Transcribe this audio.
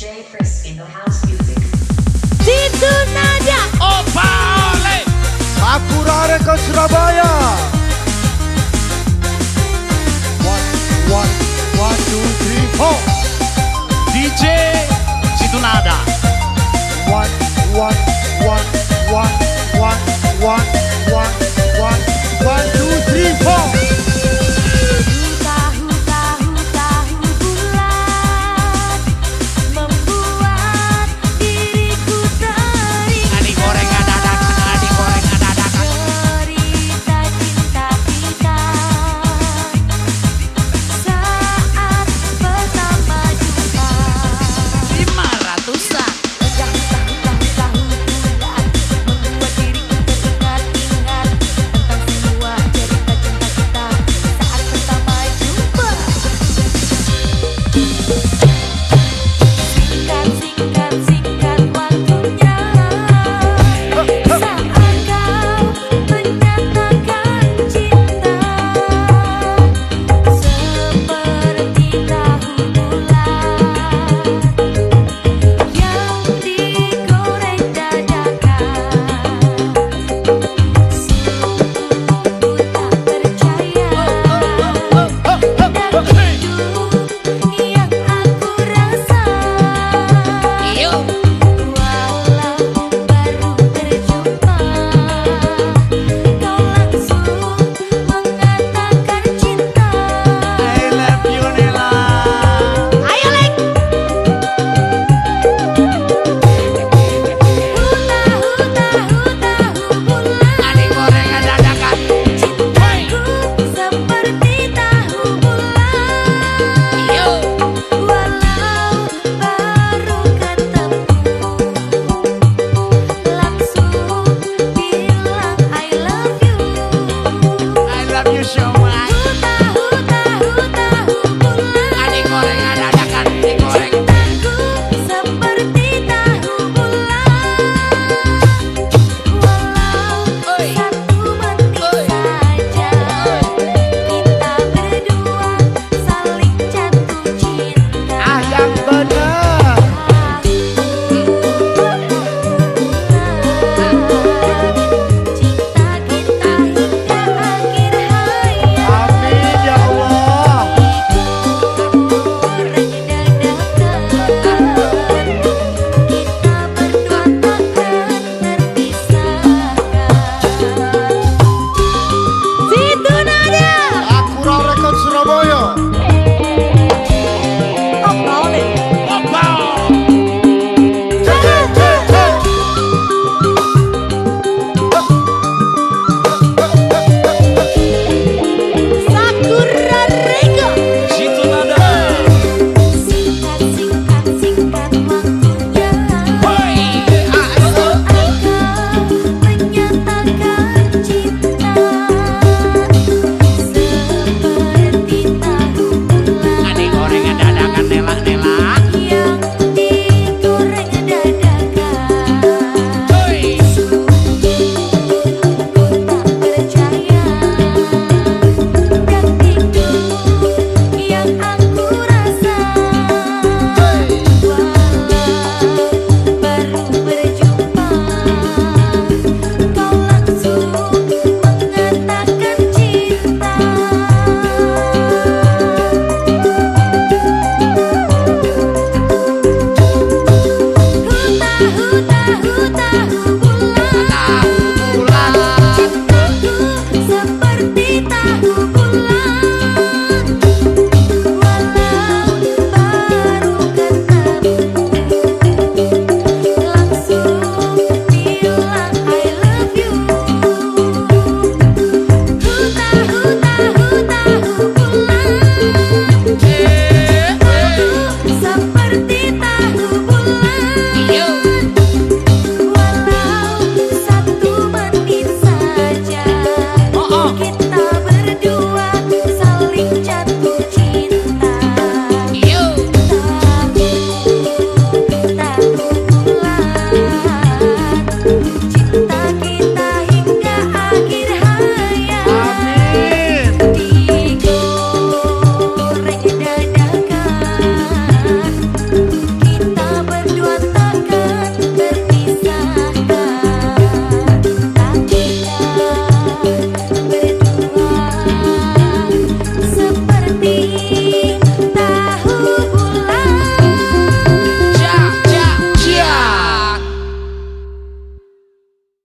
DJ Frisk in the house music. Situ Nadia. Opale! Akurare ke Surabaya. One, one, one, two, three, four. DJ Situnada. One, one, one, one, one, one.